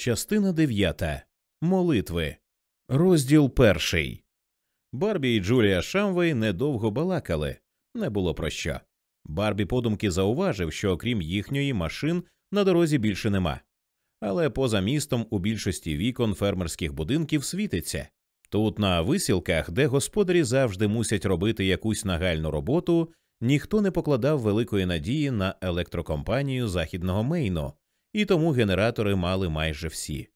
Частина дев'ята. Молитви. Розділ перший. Барбі і Джулія Шамвей недовго балакали. Не було про що. Барбі подумки зауважив, що окрім їхньої машин на дорозі більше нема. Але поза містом у більшості вікон фермерських будинків світиться. Тут, на висілках, де господарі завжди мусять робити якусь нагальну роботу, ніхто не покладав великої надії на електрокомпанію західного Мейну, і тому генератори мали майже всі.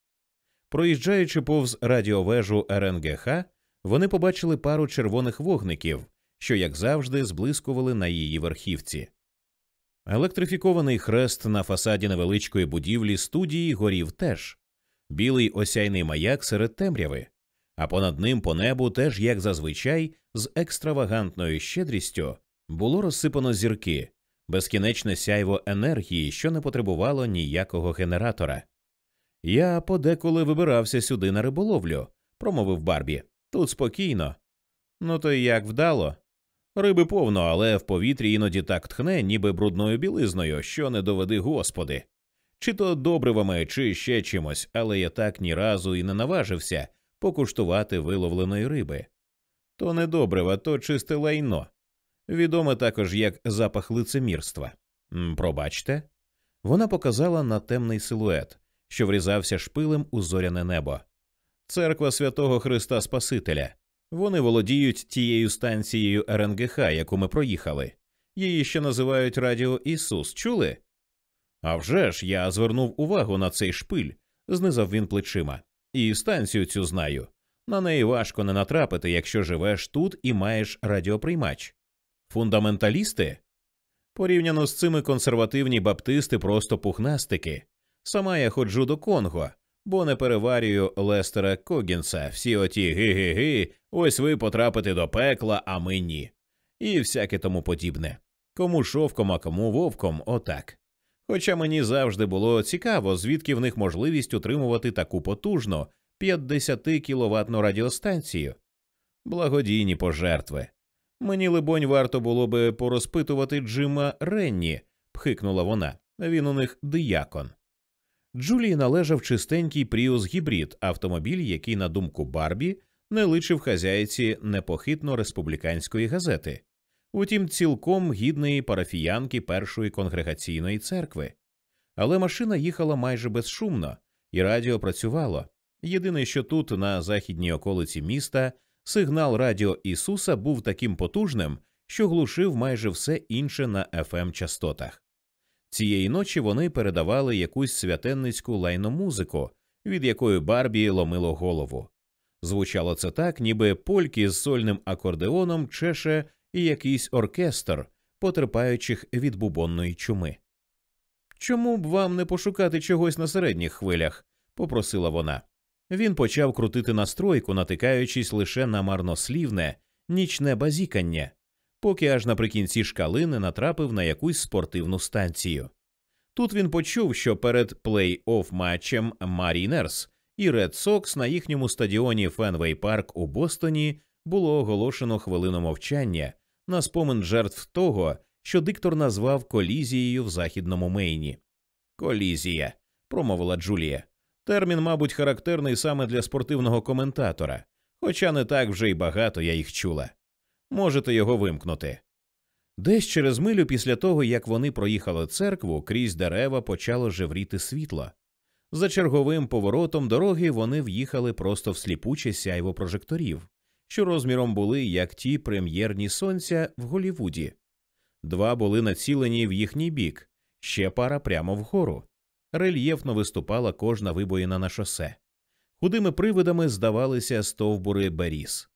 Проїжджаючи повз радіовежу РНГХ, вони побачили пару червоних вогників, що, як завжди, зблискували на її верхівці. Електрифікований хрест на фасаді невеличкої будівлі студії горів теж білий осяйний маяк серед темряви, а понад ним по небу теж, як зазвичай, з екстравагантною щедрістю було розсипано зірки, безкінечне сяйво енергії, що не потребувало ніякого генератора. Я подеколи вибирався сюди на риболовлю, промовив Барбі. Тут спокійно. Ну то як вдало. Риби повно, але в повітрі іноді так тхне, ніби брудною білизною, що не доведи господи. Чи то добривами, чи ще чимось, але я так ні разу і не наважився покуштувати виловленої риби. То не добрива, то чисте лайно. Відоме також як запах лицемірства. Пробачте. Вона показала на темний силует, що врізався шпилем у зоряне небо. Церква святого Христа Спасителя. Вони володіють тією станцією РНГХ, яку ми проїхали. Її ще називають Радіо Ісус. Чули? «А вже ж, я звернув увагу на цей шпиль, знизав він плечима. І станцію цю знаю. На неї важко не натрапити, якщо живеш тут і маєш радіоприймач. Фундаменталісти? Порівняно з цими консервативні баптисти просто пухнастики. Сама я ходжу до Конго, бо не переварюю Лестера Когінса, всі оті ги-ги-ги, ось ви потрапите до пекла, а ми ні. І всяке тому подібне. Кому шовком, а кому вовком, отак. Хоча мені завжди було цікаво, звідки в них можливість утримувати таку потужну 50 кіловатну радіостанцію. Благодійні пожертви. Мені, либонь, варто було би порозпитувати Джима Ренні, пхикнула вона. Він у них диякон. Джулії належав чистенький Пріус гібрид, автомобіль, який, на думку Барбі, не личив хазяйці непохитно республіканської газети, утім, цілком гідної парафіянки першої конгрегаційної церкви. Але машина їхала майже безшумно, і радіо працювало. Єдине, що тут, на західній околиці міста, сигнал Радіо Ісуса був таким потужним, що глушив майже все інше на fm частотах. Цієї ночі вони передавали якусь святенницьку лайномузику, від якої Барбі ломило голову. Звучало це так, ніби польки з сольним акордеоном чеше і якийсь оркестр, потерпаючих від бубонної чуми. Чому б вам не пошукати чогось на середніх хвилях? попросила вона. Він почав крутити настройку, натикаючись лише на марнослівне, нічне базікання, поки аж наприкінці шкали не натрапив на якусь спортивну станцію. Тут він почув, що перед плей-офф матчем Марінерс і Ред Сокс на їхньому стадіоні Фенвей Парк у Бостоні було оголошено хвилину мовчання на спомин жертв того, що диктор назвав колізією в західному Мейні. Колізія, промовила Джулія. Термін, мабуть, характерний саме для спортивного коментатора, хоча не так вже й багато я їх чула. Можете його вимкнути. Десь через милю після того, як вони проїхали церкву, крізь дерева почало жевріти світло. За черговим поворотом дороги вони в'їхали просто в сліпуче сяйво прожекторів, що розміром були як ті прем'єрні сонця в Голівуді. Два були націлені в їхній бік, ще пара прямо вгору. Рельєфно виступала кожна вибоїна на шосе. Худими привидами здавалися стовбури беріз.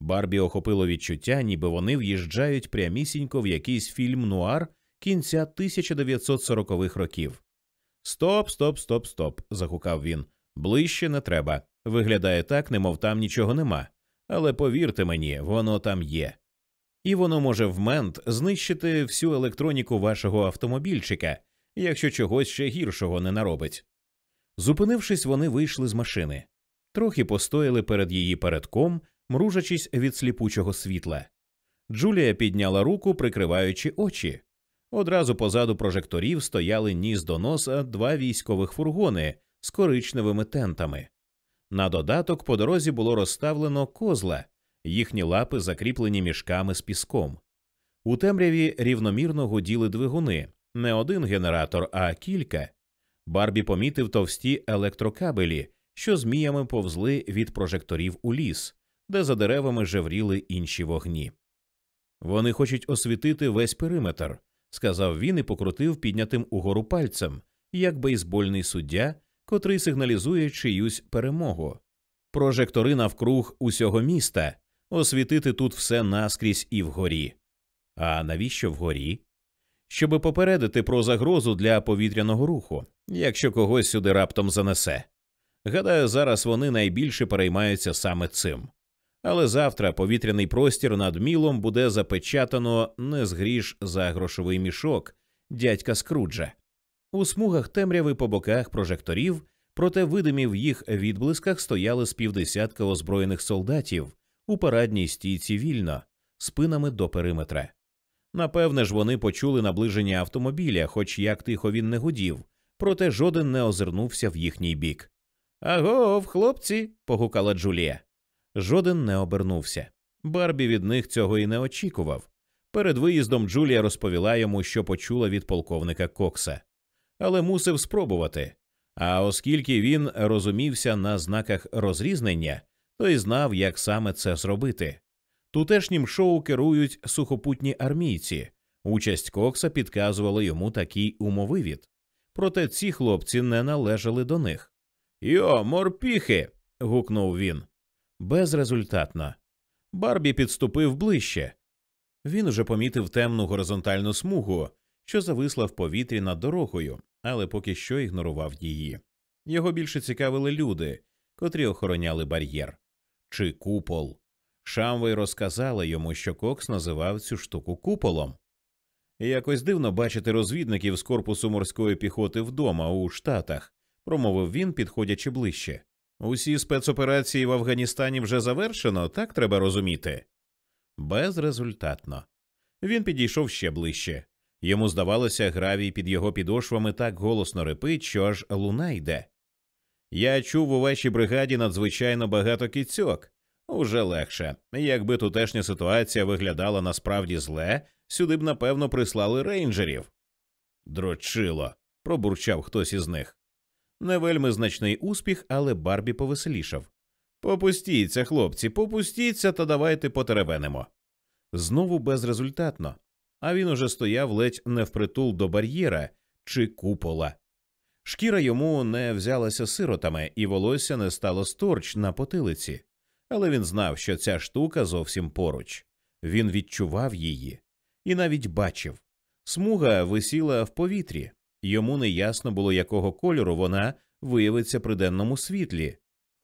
Барбі охопило відчуття, ніби вони в'їжджають прямісінько в якийсь фільм нуар кінця 1940-х років. Стоп, стоп, стоп, стоп. загукав він. Ближче не треба. Виглядає так, немов там нічого нема. Але повірте мені, воно там є. І воно може в мент знищити всю електроніку вашого автомобільчика, якщо чогось ще гіршого не наробить. Зупинившись, вони вийшли з машини, трохи постояли перед її передком, мружачись від сліпучого світла. Джулія підняла руку, прикриваючи очі. Одразу позаду прожекторів стояли ніс до носа два військових фургони з коричневими тентами. На додаток по дорозі було розставлено козла, їхні лапи закріплені мішками з піском. У темряві рівномірно гуділи двигуни, не один генератор, а кілька. Барбі помітив товсті електрокабелі, що зміями повзли від прожекторів у ліс, де за деревами жевріли інші вогні. Вони хочуть освітити весь периметр, сказав він і покрутив піднятим угору пальцем, як бейсбольний суддя, котрий сигналізує чиюсь перемогу. Прожектори навкруг усього міста, освітити тут все наскрізь і вгорі. А навіщо вгорі? Щоби попередити про загрозу для повітряного руху, якщо когось сюди раптом занесе. Гадаю, зараз вони найбільше переймаються саме цим. Але завтра повітряний простір над мілом буде запечатано не згріш за грошовий мішок дядька Скруджа. У смугах темряви по боках прожекторів, проте видимі в їх відблисках стояли з півдесятка озброєних солдатів у парадній стійці вільно, спинами до периметра. Напевне ж, вони почули наближення автомобіля, хоч як тихо він не гудів, проте жоден не озирнувся в їхній бік. Агов, хлопці. погукала Джулія. Жоден не обернувся. Барбі від них цього і не очікував. Перед виїздом Джулія розповіла йому, що почула від полковника Кокса, але мусив спробувати. А оскільки він розумівся на знаках розрізнення, то й знав, як саме це зробити. Тутешнім шоу керують сухопутні армійці. Участь Кокса підказувала йому такий умовивід. Проте ці хлопці не належали до них. Йо, морпіхи. гукнув він. Безрезультатно. Барбі підступив ближче. Він уже помітив темну горизонтальну смугу, що зависла в повітрі над дорогою, але поки що ігнорував її. Його більше цікавили люди, котрі охороняли бар'єр чи купол. Шамвей розказала йому, що Кокс називав цю штуку куполом. Якось дивно бачити розвідників з корпусу морської піхоти вдома у Штатах, промовив він, підходячи ближче. Усі спецоперації в Афганістані вже завершено, так треба розуміти. Безрезультатно. Він підійшов ще ближче. Йому здавалося, гравій під його підошвами так голосно репить, що аж луна йде. Я чув у вашій бригаді надзвичайно багато кіцьок. Уже легше. Якби тутешня ситуація виглядала насправді зле, сюди б, напевно, прислали рейнджерів. Дрочило, пробурчав хтось із них. Не вельми значний успіх, але Барбі повеселішав. Попустіться, хлопці, попустіться, та давайте потеревенимо. Знову безрезультатно. А він уже стояв ледь не впритул до бар'єра чи купола. Шкіра йому не взялася сиротами, і волосся не стало сторч на потилиці, але він знав, що ця штука зовсім поруч. Він відчував її і навіть бачив. Смуга висіла в повітрі, йому не ясно було, якого кольору вона виявиться при денному світлі,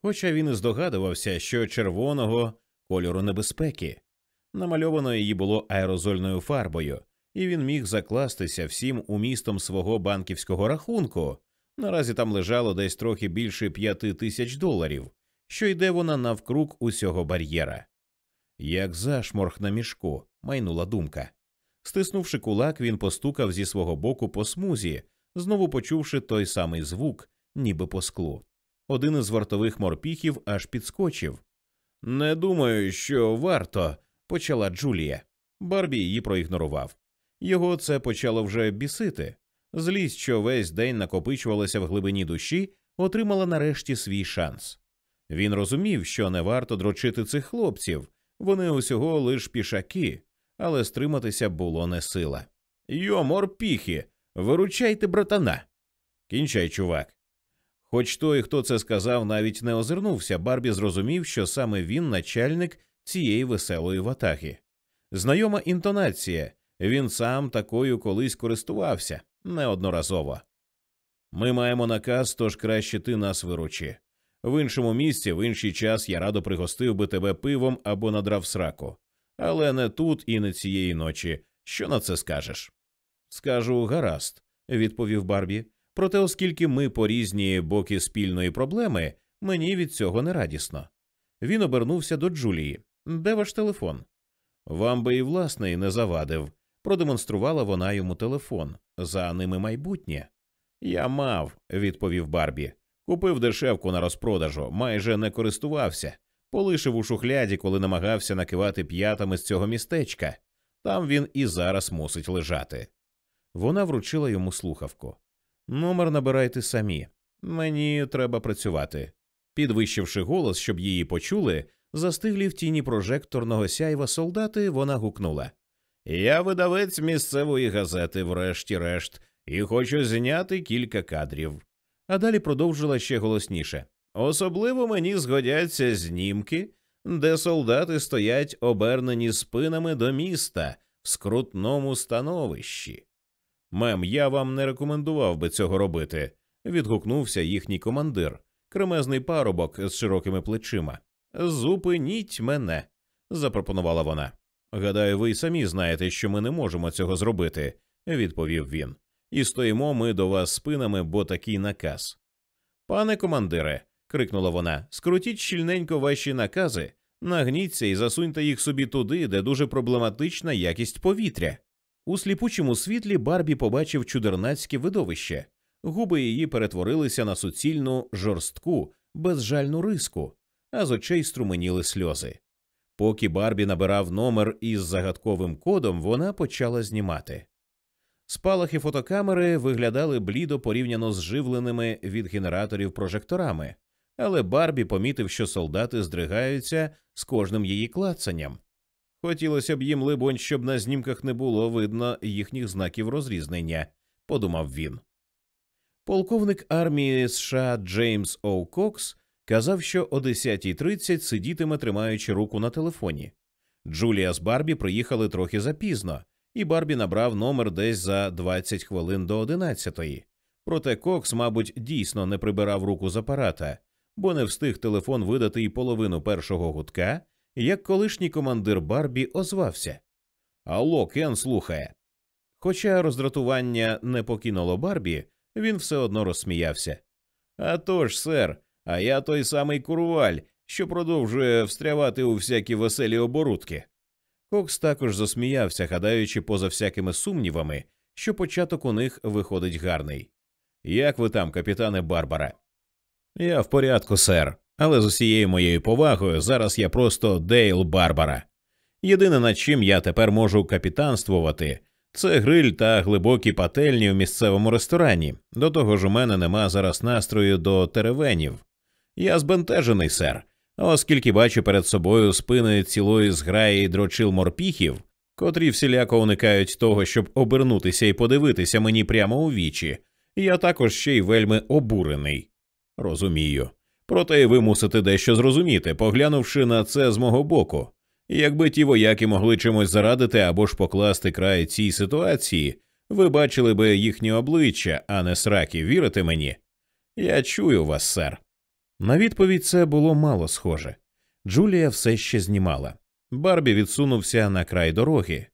хоча він і здогадувався, що червоного кольору небезпеки. Намальовано її було аерозольною фарбою, і він міг закластися всім умістом свого банківського рахунку. Наразі там лежало десь трохи більше п'яти тисяч доларів, що йде вона навкруг усього бар'єра. Як зашморг на мішку, майнула думка. Стиснувши кулак, він постукав зі свого боку по смузі, знову почувши той самий звук, ніби по склу. Один із вартових морпіхів аж підскочив. Не думаю, що варто, почала Джулія. Барбі її проігнорував. Його це почало вже бісити. Злість, що весь день накопичувалася в глибині душі, отримала нарешті свій шанс. Він розумів, що не варто дрочити цих хлопців, вони усього лиш пішаки, але стриматися було не сила. Йо, морпіхи, виручайте братана. Кінчай, чувак. Хоч той, хто це сказав, навіть не озирнувся, Барбі зрозумів, що саме він начальник цієї веселої ватаги. Знайома інтонація, він сам такою колись користувався неодноразово. Ми маємо наказ, тож краще ти нас виручи. В іншому місці, в інший час я радо пригостив би тебе пивом або надрав сраку. Але не тут і не цієї ночі. Що на це скажеш? Скажу гаразд, відповів Барбі. Проте, оскільки ми по різні боки спільної проблеми, мені від цього не радісно. Він обернувся до Джулії. Де ваш телефон? Вам би і власний не завадив. Продемонструвала вона йому телефон. За ними майбутнє. Я мав, відповів Барбі. Купив дешевку на розпродажу, майже не користувався, полишив у шухляді, коли намагався накивати п'ятами з цього містечка. Там він і зараз мусить лежати. Вона вручила йому слухавку. Номер набирайте самі. Мені треба працювати. Підвищивши голос, щоб її почули, застиглі в тіні прожекторного сяйва солдати, вона гукнула Я видавець місцевої газети, врешті-решт, і хочу зняти кілька кадрів. А далі продовжила ще голосніше. Особливо мені згодяться знімки, де солдати стоять обернені спинами до міста в скрутному становищі. Мем, я вам не рекомендував би цього робити, відгукнувся їхній командир, кремезний парубок з широкими плечима. Зупиніть мене, запропонувала вона. Гадаю, ви й самі знаєте, що ми не можемо цього зробити, відповів він. І стоїмо ми до вас спинами, бо такий наказ. Пане командире, крикнула вона, скрутіть щільненько ваші накази, нагніться і засуньте їх собі туди, де дуже проблематична якість повітря. У сліпучому світлі Барбі побачив чудернацьке видовище, губи її перетворилися на суцільну жорстку, безжальну риску, а з очей струменіли сльози. Поки Барбі набирав номер із загадковим кодом, вона почала знімати. Спалахи фотокамери виглядали блідо порівняно з живленими від генераторів прожекторами, але Барбі помітив, що солдати здригаються з кожним її клацанням. Хотілося б їм, либонь, щоб на знімках не було видно їхніх знаків розрізнення, подумав він. Полковник армії США Джеймс Оу Кокс казав, що о 10.30 сидітиме, тримаючи руку на телефоні. Джулія з Барбі приїхали трохи запізно, і Барбі набрав номер десь за 20 хвилин до 11-ї. Проте Кокс, мабуть, дійсно не прибирав руку з апарата, бо не встиг телефон видати і половину першого гудка, як колишній командир Барбі озвався. Алло, Кен слухає. Хоча роздратування не покинуло Барбі, він все одно розсміявся. «А тож, сер, а я той самий курваль, що продовжує встрявати у всякі веселі оборудки. Кокс також засміявся, гадаючи поза всякими сумнівами, що початок у них виходить гарний. Як ви там, капітане Барбара? Я в порядку, сер, але з усією моєю повагою зараз я просто Дейл Барбара. Єдине, над чим я тепер можу капітанствувати, це гриль та глибокі пательні в місцевому ресторані. До того ж, у мене нема зараз настрою до теревенів. Я збентежений, сер, оскільки бачу перед собою спини цілої зграї дрочил морпіхів, котрі всіляко уникають того, щоб обернутися і подивитися мені прямо у вічі. Я також ще й вельми обурений. Розумію. Проте ви мусите дещо зрозуміти, поглянувши на це з мого боку. Якби ті вояки могли чимось зарадити або ж покласти край цій ситуації, ви бачили би їхні обличчя, а не сраки, вірите мені? Я чую вас, сер. На відповідь це було мало схоже. Джулія все ще знімала. Барбі відсунувся на край дороги.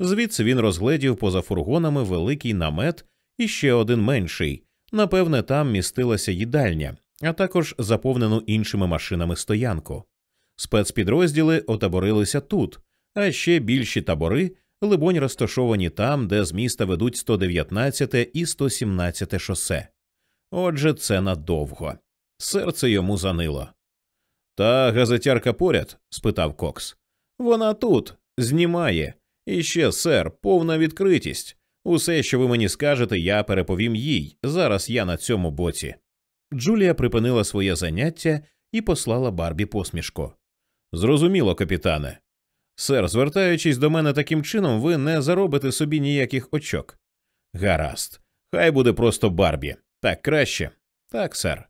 Звідси він розгледів поза фургонами великий намет і ще один менший. Напевне, там містилася їдальня, а також заповнену іншими машинами стоянку. Спецпідрозділи отаборилися тут, а ще більші табори, либонь, розташовані там, де з міста ведуть 119 і 117 шосе. Отже, це надовго. Серце йому занило. Та газетярка поряд? спитав Кокс. Вона тут, знімає. І ще, сер, повна відкритість. Усе, що ви мені скажете, я переповім їй. Зараз я на цьому боці. Джулія припинила своє заняття і послала Барбі посмішку. Зрозуміло, капітане. Сер, звертаючись до мене таким чином, ви не заробите собі ніяких очок. Гаразд, хай буде просто Барбі. Так краще. Так, сер.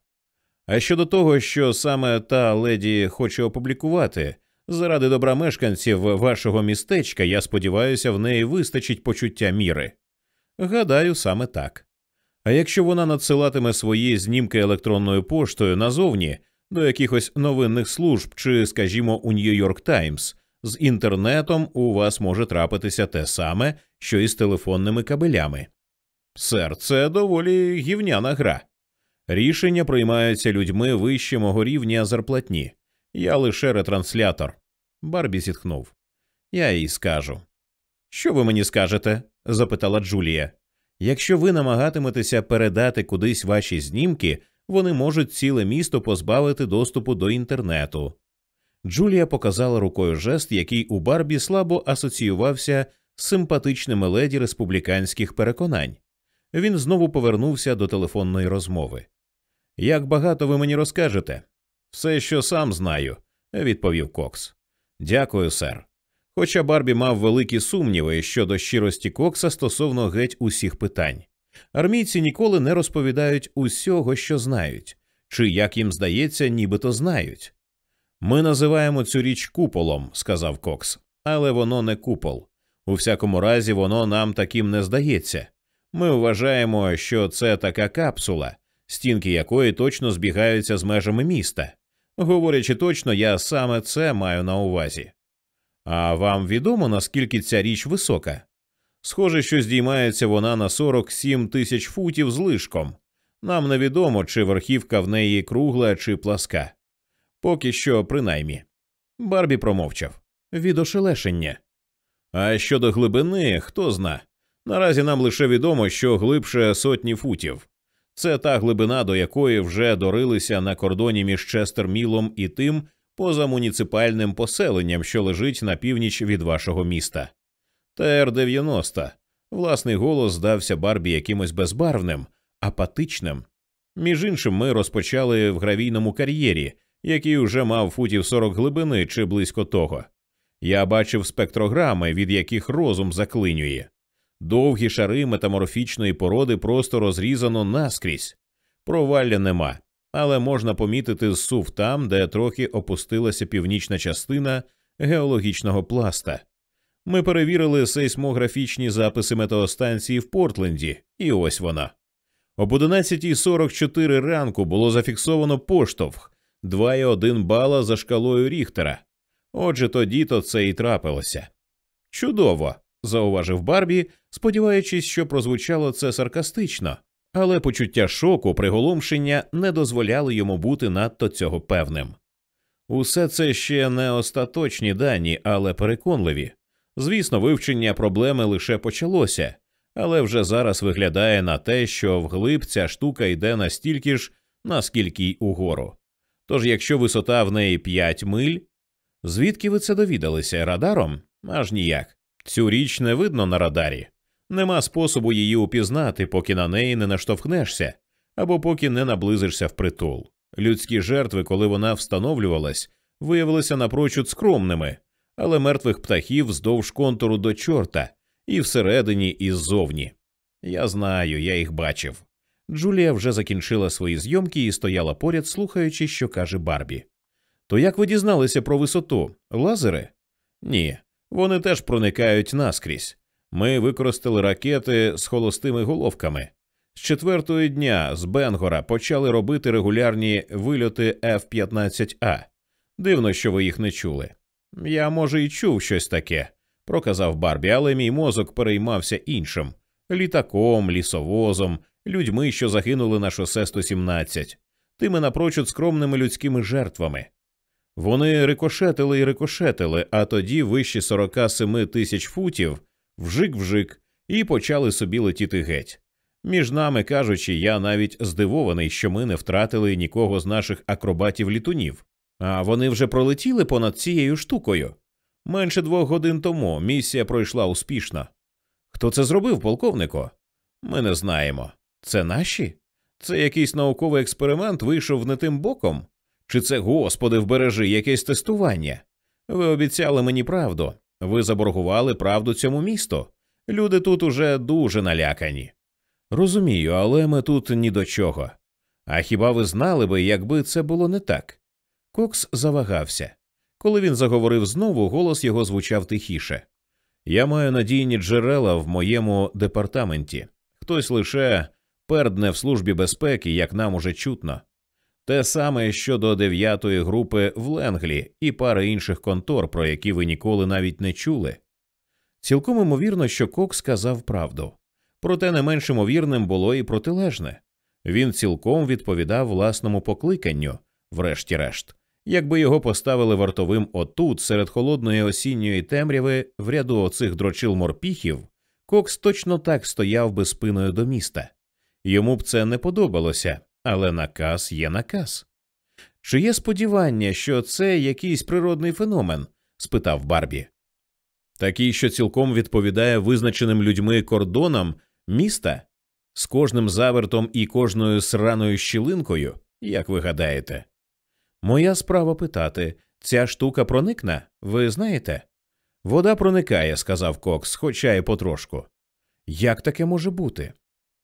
А щодо того, що саме та леді хоче опублікувати, заради добра мешканців вашого містечка, я сподіваюся, в неї вистачить почуття міри. Гадаю, саме так. А якщо вона надсилатиме свої знімки електронною поштою назовні до якихось новинних служб чи, скажімо, у Нью-Йорк Таймс, з інтернетом у вас може трапитися те саме, що і з телефонними кабелями. Сер, це доволі гівняна гра. Рішення приймаються людьми вище мого рівня зарплатні. Я лише ретранслятор. Барбі зітхнув. Я їй скажу. Що ви мені скажете? запитала Джулія. Якщо ви намагатиметеся передати кудись ваші знімки, вони можуть ціле місто позбавити доступу до інтернету. Джулія показала рукою жест, який у Барбі слабо асоціювався з симпатичними леді республіканських переконань. Він знову повернувся до телефонної розмови. Як багато ви мені розкажете? Все, що сам знаю, відповів Кокс. Дякую, сер. Хоча Барбі мав великі сумніви щодо щирості Кокса стосовно геть усіх питань. Армійці ніколи не розповідають усього, що знають, чи як їм здається, нібито знають. Ми називаємо цю річ куполом, сказав Кокс, але воно не купол. У всякому разі, воно нам таким не здається. Ми вважаємо, що це така капсула, стінки якої точно збігаються з межами міста. Говорячи точно, я саме це маю на увазі. А вам відомо, наскільки ця річ висока? Схоже, що здіймається вона на 47 тисяч футів з лишком. Нам невідомо, чи верхівка в неї кругла чи пласка. Поки що, принаймні. Барбі промовчав від ошелешення. А щодо глибини, хто зна. Наразі нам лише відомо, що глибше сотні футів. Це та глибина, до якої вже дорилися на кордоні між Честермілом і тим позамуніципальним поселенням, що лежить на північ від вашого міста. ТР-90. Власний голос здався Барбі якимось безбарвним, апатичним. Між іншим, ми розпочали в гравійному кар'єрі, який уже мав футів 40 глибини чи близько того. Я бачив спектрограми, від яких розум заклинює. Довгі шари метаморфічної породи просто розрізано наскрізь. Провалля нема, але можна помітити зсув там, де трохи опустилася північна частина геологічного пласта. Ми перевірили сейсмографічні записи метеостанції в Портленді, і ось вона. Об 11.44 ранку було зафіксовано поштовх 2,1 бала за шкалою Ріхтера. Отже, тоді то це і трапилося. Чудово, зауважив Барбі, сподіваючись, що прозвучало це саркастично, але почуття шоку, приголомшення не дозволяли йому бути надто цього певним. Усе це ще не остаточні дані, але переконливі. Звісно, вивчення проблеми лише почалося, але вже зараз виглядає на те, що вглиб ця штука йде настільки ж, наскільки й угору. Тож, якщо висота в неї 5 миль, звідки ви це довідалися радаром? Аж ніяк. Цю річ не видно на радарі. Нема способу її упізнати, поки на неї не наштовхнешся, або поки не наблизишся впритул. Людські жертви, коли вона встановлювалась, виявилися напрочуд скромними, але мертвих птахів вздовж контуру до чорта, і всередині, і ззовні. Я знаю, я їх бачив. Джулія вже закінчила свої зйомки і стояла поряд, слухаючи, що каже Барбі. То як ви дізналися про висоту? Лазери? Ні, вони теж проникають наскрізь. Ми використали ракети з холостими головками. З четвертої дня з Бенгора почали робити регулярні вильоти F-15А. Дивно, що ви їх не чули. Я, може, і чув щось таке, проказав Барбі, але мій мозок переймався іншим літаком, лісовозом, людьми, що загинули на шосе 117, тими напрочуд скромними людськими жертвами. Вони рикошетили і рикошетили, а тоді вище 47 тисяч футів вжик-вжик, і почали собі летіти геть. Між нами кажучи, я навіть здивований, що ми не втратили нікого з наших акробатів літунів. А вони вже пролетіли понад цією штукою. Менше двох годин тому місія пройшла успішно. Хто це зробив, полковнику? Ми не знаємо. Це наші? Це якийсь науковий експеримент вийшов не тим боком? Чи це, господи, вбережи, якесь тестування? Ви обіцяли мені правду. Ви заборгували правду цьому місту. Люди тут уже дуже налякані. Розумію, але ми тут ні до чого. А хіба ви знали би, якби це було не так? Кокс завагався. Коли він заговорив знову, голос його звучав тихіше. Я маю надійні джерела в моєму департаменті. Хтось лише пердне в службі безпеки, як нам уже чутно. Те саме щодо дев'ятої групи в Ленглі і пари інших контор, про які ви ніколи навіть не чули. Цілком імовірно, що Кок сказав правду, проте не менш імовірним було і протилежне він цілком відповідав власному покликанню, врешті-решт, якби його поставили вартовим отут, серед холодної осінньої темряви в ряду оцих дрочил морпіхів, Кокс точно так стояв би спиною до міста. Йому б це не подобалося, але наказ є наказ. Чи є сподівання, що це якийсь природний феномен? спитав Барбі. Такий, що цілком відповідає визначеним людьми кордонам міста з кожним завертом і кожною сраною щілинкою, як ви гадаєте? Моя справа питати ця штука проникне, ви знаєте? Вода проникає, сказав Кокс, хоча й потрошку. Як таке може бути?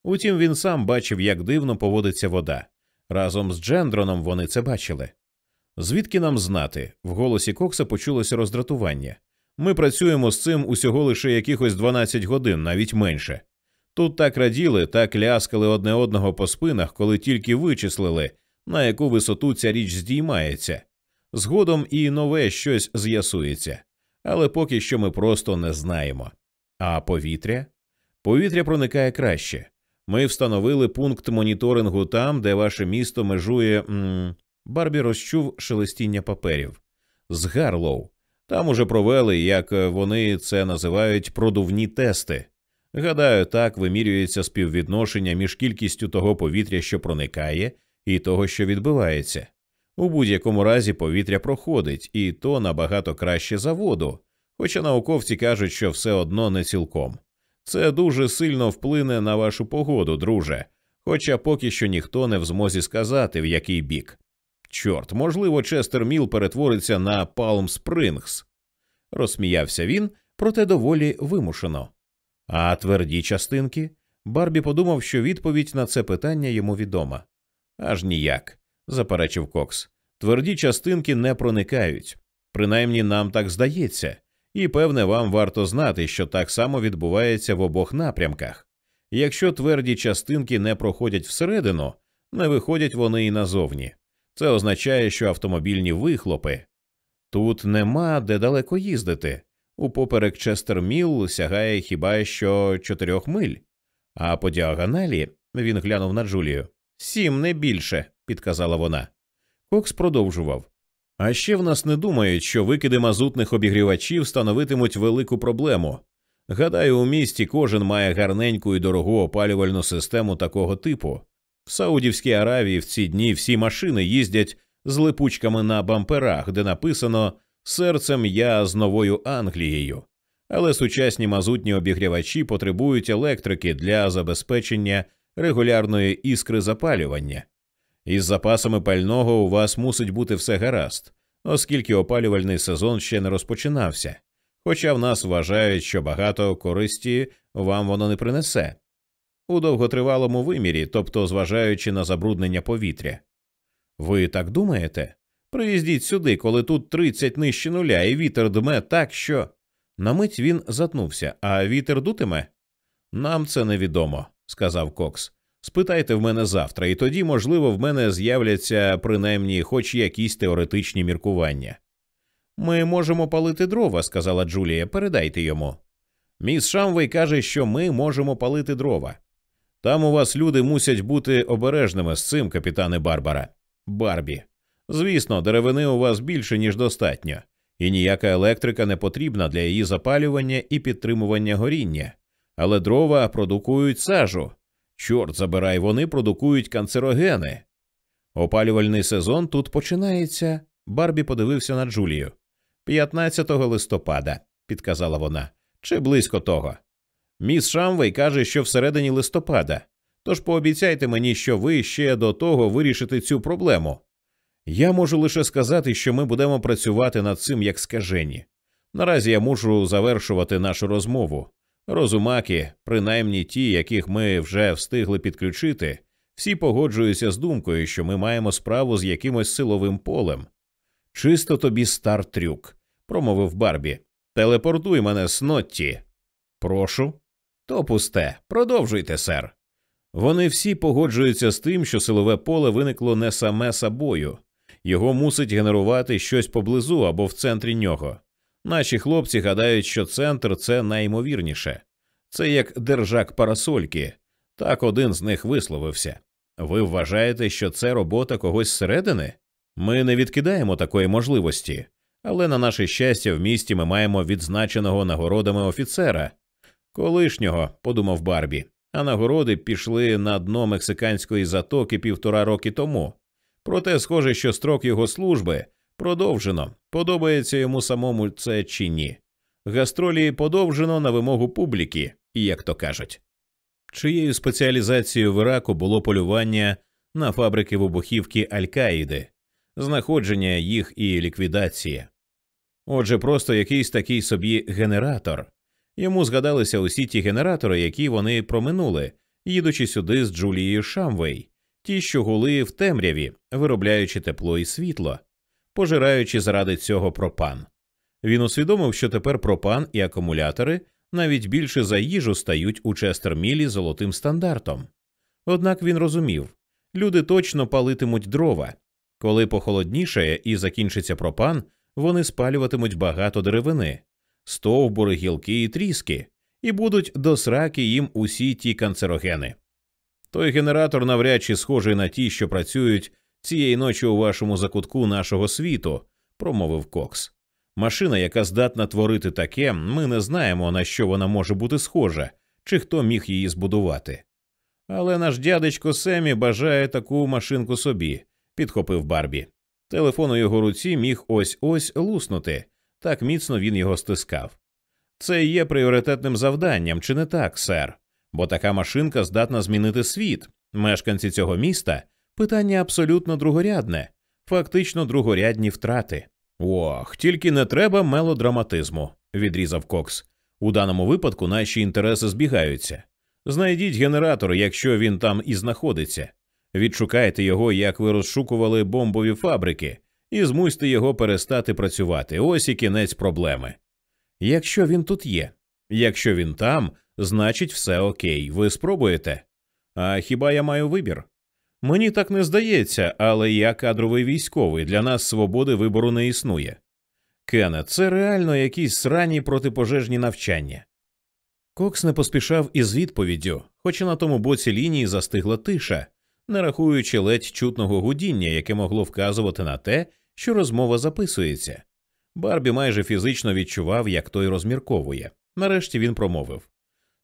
Утім, він сам бачив, як дивно поводиться вода. Разом з Джендроном вони це бачили. Звідки нам знати? В голосі Кокса почулося роздратування. Ми працюємо з цим усього лише якихось 12 годин, навіть менше. Тут так раділи, так ляскали одне одного по спинах, коли тільки вичислили, на яку висоту ця річ здіймається. Згодом і нове щось з'ясується, але поки що ми просто не знаємо. А повітря? Повітря проникає краще. Ми встановили пункт моніторингу там, де ваше місто межує. М Барбі розчув шелестіння паперів з Гарлоу. Там уже провели, як вони це називають, продувні тести. Гадаю, так вимірюється співвідношення між кількістю того повітря, що проникає, і того, що відбивається. У будь-якому разі повітря проходить, і то набагато краще за воду, хоча науковці кажуть, що все одно не цілком. Це дуже сильно вплине на вашу погоду, друже, хоча поки що ніхто не в змозі сказати, в який бік. Чорт, можливо, Честер Міл перетвориться на Палм Спрингс. Розсміявся він, проте доволі вимушено. А тверді частинки? Барбі подумав, що відповідь на це питання йому відома. Аж ніяк, заперечив Кокс. Тверді частинки не проникають. Принаймні нам так здається, і певне, вам варто знати, що так само відбувається в обох напрямках. Якщо тверді частинки не проходять всередину, не виходять вони і назовні. Це означає, що автомобільні вихлопи тут нема де далеко їздити. Упоперек Честерміл сягає хіба що чотирьох миль, а по діагоналі він глянув на Джулію. Сім не більше, підказала вона. Кокс продовжував. А ще в нас не думають, що викиди мазутних обігрівачів становитимуть велику проблему. Гадаю, у місті кожен має гарненьку і дорогу опалювальну систему такого типу. В Саудівській Аравії в ці дні всі машини їздять з липучками на бамперах, де написано серцем я з новою Англією. Але сучасні мазутні обігрівачі потребують електрики для забезпечення регулярної іскри запалювання. Із запасами пального у вас мусить бути все гаразд, оскільки опалювальний сезон ще не розпочинався, хоча в нас вважають, що багато користі вам воно не принесе у довготривалому вимірі, тобто зважаючи на забруднення повітря. Ви так думаєте? Приїздіть сюди, коли тут 30 нижче нуля, і вітер дме так, що. На мить він затнувся, а вітер дутиме? Нам це невідомо, сказав Кокс. Спитайте в мене завтра, і тоді, можливо, в мене з'являться принаймні хоч якісь теоретичні міркування. Ми можемо палити дрова, сказала Джулія, передайте йому. Міс Шамвей каже, що ми можемо палити дрова. Там у вас люди мусять бути обережними з цим, капітане Барбара. Барбі. Звісно, деревини у вас більше, ніж достатньо, і ніяка електрика не потрібна для її запалювання і підтримування горіння, але дрова продукують сажу. Чорт забирай, вони продукують канцерогени. Опалювальний сезон тут починається. Барбі подивився на Джулію. 15 листопада, підказала вона, чи близько того. Міс Шамвей каже, що всередині листопада. Тож пообіцяйте мені, що ви ще до того вирішите цю проблему. Я можу лише сказати, що ми будемо працювати над цим як скажені. Наразі я мушу завершувати нашу розмову. Розумаки, принаймні ті, яких ми вже встигли підключити, всі погоджуються з думкою, що ми маємо справу з якимось силовим полем. Чисто тобі стар трюк, промовив Барбі. Телепортуй мене снотті. Прошу. То пусте. Продовжуйте, сер. Вони всі погоджуються з тим, що силове поле виникло не саме собою, його мусить генерувати щось поблизу або в центрі нього. Наші хлопці гадають, що центр це найімовірніше. Це як держак парасольки. Так один з них висловився. Ви вважаєте, що це робота когось зсередини? Ми не відкидаємо такої можливості, але на наше щастя, в місті ми маємо відзначеного нагородами офіцера. Колишнього, подумав Барбі, а нагороди пішли на дно мексиканської затоки півтора роки тому. Проте, схоже, що строк його служби продовжено, подобається йому самому це чи ні. Гастролі подовжено на вимогу публіки, як то кажуть. Чиєю спеціалізацією в Іраку було полювання на фабрики вибухівки Аль-Каїди, знаходження їх і ліквідація. Отже, просто якийсь такий собі генератор. Йому згадалися усі ті генератори, які вони проминули, їдучи сюди з Джулією Шамвей, ті, що гули в темряві, виробляючи тепло і світло, пожираючи заради цього пропан. Він усвідомив, що тепер пропан і акумулятори навіть більше за їжу стають у Честермілі золотим стандартом. Однак він розумів люди точно палитимуть дрова. Коли похолоднішає і закінчиться пропан, вони спалюватимуть багато деревини, стовбури, гілки і тріски, і будуть до сраки їм усі ті канцерогени. Той генератор навряд чи схожий на ті, що працюють цієї ночі у вашому закутку нашого світу, промовив Кокс. Машина, яка здатна творити таке, ми не знаємо, на що вона може бути схожа, чи хто міг її збудувати. Але наш дядечко Семі бажає таку машинку собі, підхопив Барбі. Телефон у його руці міг ось ось луснути, так міцно він його стискав. Це є пріоритетним завданням, чи не так, сер? Бо така машинка здатна змінити світ. Мешканці цього міста питання абсолютно другорядне, фактично другорядні втрати. Ох, тільки не треба мелодраматизму, відрізав Кокс. У даному випадку наші інтереси збігаються. Знайдіть генератор, якщо він там і знаходиться. Відшукайте його, як ви розшукували бомбові фабрики, і змусьте його перестати працювати. Ось і кінець проблеми. Якщо він тут є, якщо він там, значить все окей. Ви спробуєте. А хіба я маю вибір? Мені так не здається, але я кадровий військовий, для нас свободи вибору не існує. Кене, це реально якісь срані протипожежні навчання. Кокс не поспішав із відповіддю, хоча на тому боці лінії застигла тиша, не рахуючи ледь чутного гудіння, яке могло вказувати на те, що розмова записується. Барбі майже фізично відчував, як той розмірковує. Нарешті він промовив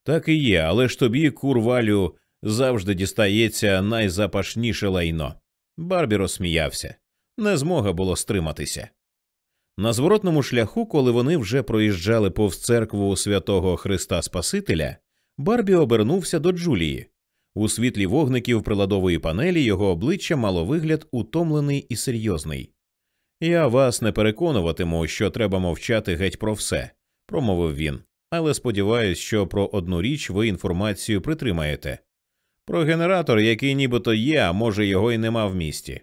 Так і є, але ж тобі, курвалю, завжди дістається найзапашніше лайно. Барбі розсміявся. Не змога було стриматися. На зворотному шляху, коли вони вже проїжджали повз церкву святого Христа Спасителя, Барбі обернувся до Джулії. У світлі вогників приладової панелі його обличчя мало вигляд утомлений і серйозний. Я вас не переконуватиму, що треба мовчати геть про все, промовив він, але сподіваюся, що про одну річ ви інформацію притримаєте. Про генератор, який нібито є, а може його й нема в місті.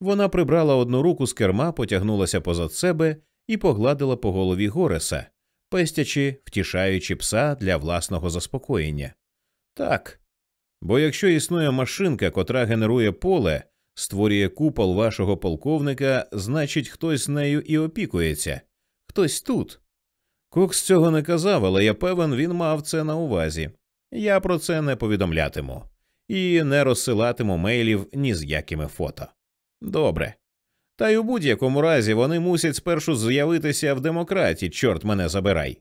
Вона прибрала одну руку з керма, потягнулася позад себе і погладила по голові Гореса, пестячи, втішаючи пса для власного заспокоєння. Так. Бо якщо існує машинка, котра генерує поле, створює купол вашого полковника, значить, хтось нею і опікується, хтось тут. Кокс цього не казав, але я певен, він мав це на увазі. Я про це не повідомлятиму і не розсилатиму мейлів ні з якими фото. Добре. Та й у будь-якому разі вони мусять спершу з'явитися в демократі, чорт мене забирай.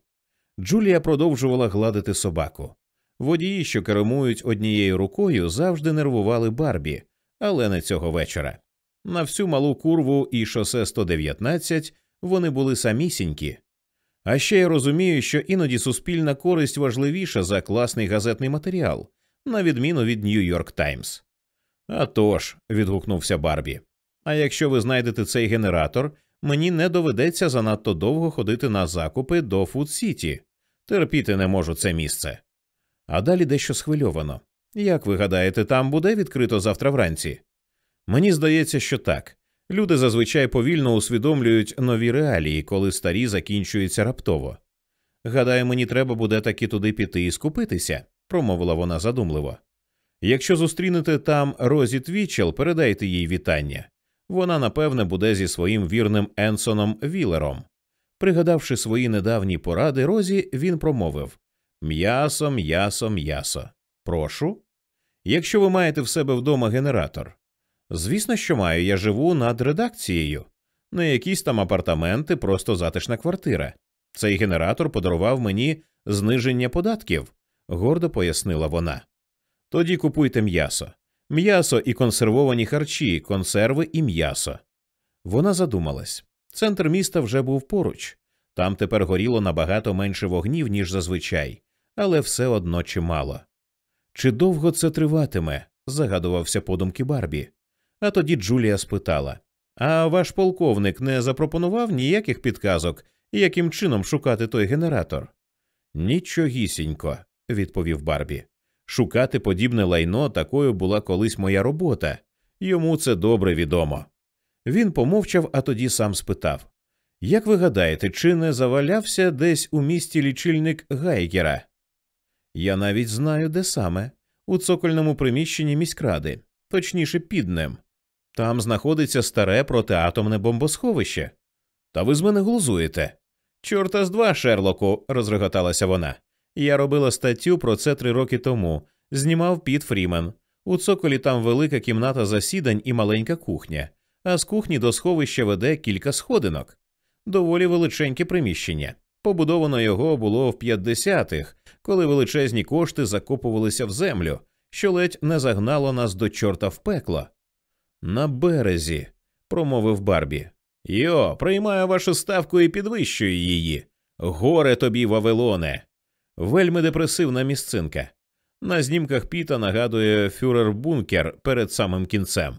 Джулія продовжувала гладити собаку. Водії, що кермують однією рукою, завжди нервували Барбі, але не цього вечора. На всю малу курву і шосе 119 вони були самісінькі. А ще я розумію, що іноді суспільна користь важливіша за класний газетний матеріал, на відміну від Нью-Йорк Таймс. «А тож», – відгукнувся Барбі. А якщо ви знайдете цей генератор, мені не доведеться занадто довго ходити на закупи до Фуд Сіті. Терпіти не можу це місце. А далі дещо схвильовано. Як ви гадаєте, там буде відкрито завтра вранці? Мені здається, що так. Люди зазвичай повільно усвідомлюють нові реалії, коли старі закінчуються раптово. Гадаю, мені треба буде таки туди піти і скупитися, промовила вона задумливо. Якщо зустрінете там Розі Твічел, передайте їй вітання. Вона, напевне, буде зі своїм вірним Енсоном Вілером. Пригадавши свої недавні поради Розі, він промовив М'ясо, м'ясо, м'ясо. Прошу. Якщо ви маєте в себе вдома генератор. Звісно, що маю, я живу над редакцією, не якісь там апартаменти, просто затишна квартира. Цей генератор подарував мені зниження податків, гордо пояснила вона. Тоді купуйте м'ясо. М'ясо і консервовані харчі, консерви і м'ясо. Вона задумалась. Центр міста вже був поруч. Там тепер горіло набагато менше вогнів, ніж зазвичай, але все одно чимало. Чи довго це триватиме? загадувався подумки Барбі. А тоді Джулія спитала А ваш полковник не запропонував ніяких підказок, яким чином шукати той генератор? Нічогісінько, відповів Барбі. Шукати подібне лайно такою була колись моя робота, йому це добре відомо. Він помовчав, а тоді сам спитав Як ви гадаєте, чи не завалявся десь у місті лічильник Гайгера? Я навіть знаю, де саме, у цокольному приміщенні міськради, точніше, під ним. Там знаходиться старе протиатомне бомбосховище. Та ви з мене глузуєте. Чорта з два, Шерлоку, розреготалася вона. Я робила статтю про це три роки тому, знімав Піт Фрімен. У цоколі там велика кімната засідань і маленька кухня, а з кухні до сховища веде кілька сходинок. Доволі величеньке приміщення. Побудовано його було в 50-х, коли величезні кошти закопувалися в землю, що ледь не загнало нас до чорта в пекло. На березі, промовив Барбі. Йо, приймаю вашу ставку і підвищую її. Горе тобі, Вавилоне. Вельми депресивна місцинка. На знімках Піта нагадує фюрер бункер перед самим кінцем.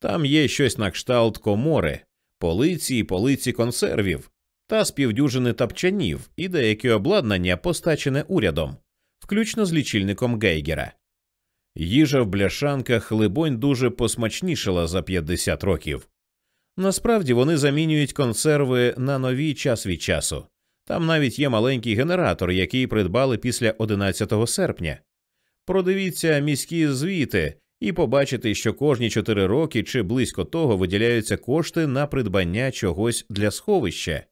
Там є щось на кшталт комори, полиці і полиці консервів, та співдюжини тапчанів і деякі обладнання, постачене урядом, включно з лічильником Гейгера. Їжа в бляшанках, либонь, дуже посмачнішала за 50 років. Насправді вони замінюють консерви на нові час від часу. Там навіть є маленький генератор, який придбали після 11 серпня. Продивіться міські звіти і побачите, що кожні 4 роки чи близько того виділяються кошти на придбання чогось для сховища.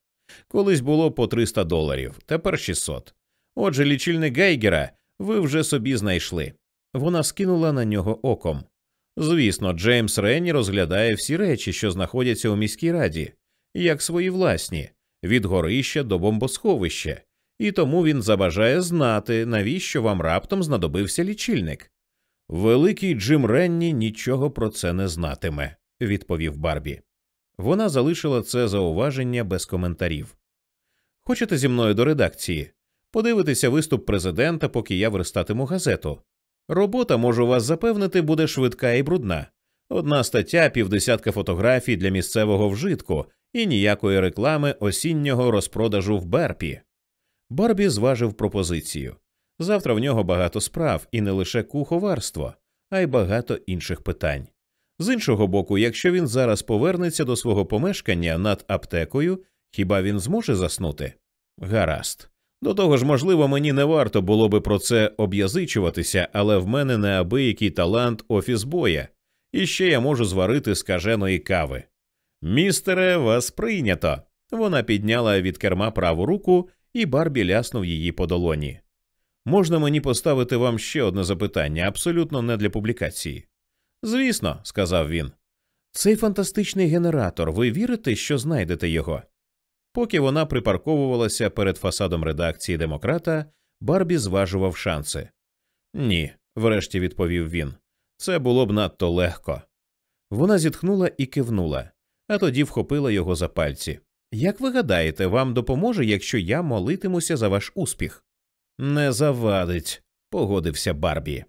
Колись було по 300 доларів, тепер 600. Отже, лічильник Гейгера ви вже собі знайшли. Вона скинула на нього оком. Звісно, Джеймс Ренні розглядає всі речі, що знаходяться у міській раді, як свої власні, від горища до бомбосховища, і тому він забажає знати, навіщо вам раптом знадобився лічильник. Великий Джим Ренні нічого про це не знатиме, відповів Барбі. Вона залишила це зауваження без коментарів. Хочете зі мною до редакції? Подивитися виступ президента, поки я верстатиму газету. Робота, можу вас запевнити, буде швидка і брудна. Одна стаття, півдесятка фотографій для місцевого вжитку і ніякої реклами осіннього розпродажу в Берпі. Барбі зважив пропозицію. Завтра в нього багато справ і не лише куховарство, а й багато інших питань. З іншого боку, якщо він зараз повернеться до свого помешкання над аптекою, хіба він зможе заснути? Гаразд. До того ж, можливо, мені не варто було би про це об'язичуватися, але в мене неабиякий талант офісбоя, і ще я можу зварити скаженої кави. Містере, вас прийнято. Вона підняла від керма праву руку, і Барбі ляснув її по долоні. Можна мені поставити вам ще одне запитання, абсолютно не для публікації. Звісно, сказав він. Цей фантастичний генератор, ви вірите, що знайдете його? Поки вона припарковувалася перед фасадом редакції демократа, Барбі зважував шанси. Ні, врешті відповів він. Це було б надто легко. Вона зітхнула і кивнула, а тоді вхопила його за пальці. Як ви гадаєте, вам допоможе, якщо я молитимуся за ваш успіх? Не завадить, погодився Барбі.